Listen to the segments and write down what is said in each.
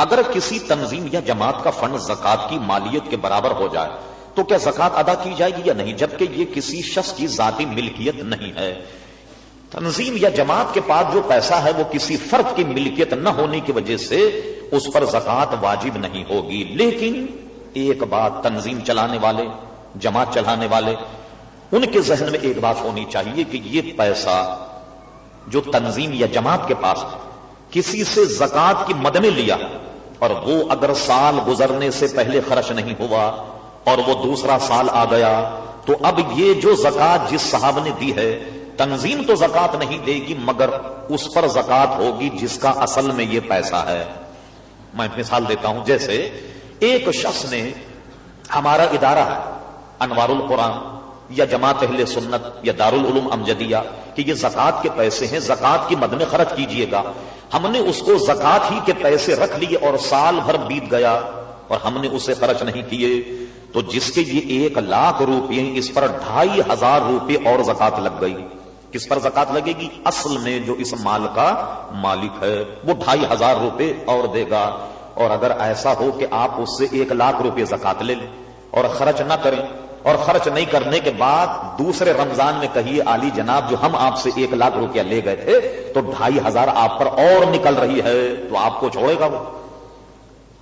اگر کسی تنظیم یا جماعت کا فنڈ زکات کی مالیت کے برابر ہو جائے، تو کیا زکات ادا کی جائے گی یا نہیں؟ جبکہ یہ کسی شخص کی ذاتی ملکیت نہیں ہے۔ تنظیم یا جماعت کے پاس جو پیسہ ہے، وہ کسی فرد کی ملکیت نہ ہونے کی وجہ سے اس پر زکات واجب نہیں ہوگی۔ لیکن ایک بات تنظیم چلانے والے، جماعت چلانے والے، ان کے ذہن میں ایک بات ہونی چاہیے کہ یہ پیسہ جو تنظیم یا جماعت کے پاس کسی سے زکات کی مد میں لیا۔ اور وہ اگر سال گزرنے سے پہلے خرچ نہیں ہوا اور وہ دوسرا سال آ گیا، تو اب یہ جو زکات جس صاحب نے دی ہے، تنظیم تو زکات نہیں دے گی، مگر اس پر زکات ہوگی جس کا اصل میں یہ پیسہ ہے۔ میں مثال دیتا ہوں، جیسے ایک شخص نے ہمارا ادارہ ہے، انوار القرآن یا جماعت اہل سنت یا دارالعلوم امجدیہ، کہ یہ زکات کے پیسے ہیں زکات کی مد میں خرچ کیجیے گا۔ ہم نے اس کو زکات ہی کے پیسے رکھ لیے اور سال بھر بیت گیا اور ہم نے اسے خرچ نہیں کیے۔ تو جس کے یہ ایک لاکھ روپئے اس پر ڈھائی ہزار روپے اور زکات لگ گئی۔ کس پر زکات لگے گی؟ اصل میں جو اس مال کا مالک ہے، وہ ڈھائی ہزار روپے اور دے گا۔ اور اگر ایسا ہو کہ آپ اس سے ایک لاکھ روپے زکات لے لیں اور خرچ نہ کریں اور خرچ نہیں کرنے کے بعد دوسرے رمضان میں کہیے علی جناب، جو ہم آپ سے ایک لاکھ روپیہ لے گئے تھے، تو ڈھائی ہزار آپ پر اور نکل رہی ہے، تو آپ کو چھوڑے گا وہ؟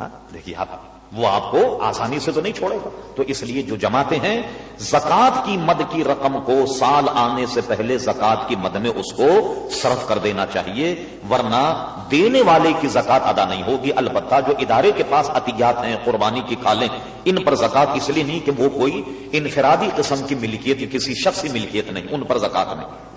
ہاں، دیکھیے آپ وہ آپ کو آسانی سے تو نہیں چھوڑے گا۔ تو اس لیے جو جماتے ہیں زکات کی مد کی رقم کو سال آنے سے پہلے زکات کی مد میں اس کو صرف کر دینا چاہیے، ورنہ دینے والے کی زکات ادا نہیں ہوگی۔ البتہ جو ادارے کے پاس عطیات ہیں، قربانی کی کالیں، ان پر زکات اس لیے نہیں کہ وہ کوئی انفرادی قسم کی ملکیت کسی شخص کی ملکیت نہیں، ان پر زکات نہیں۔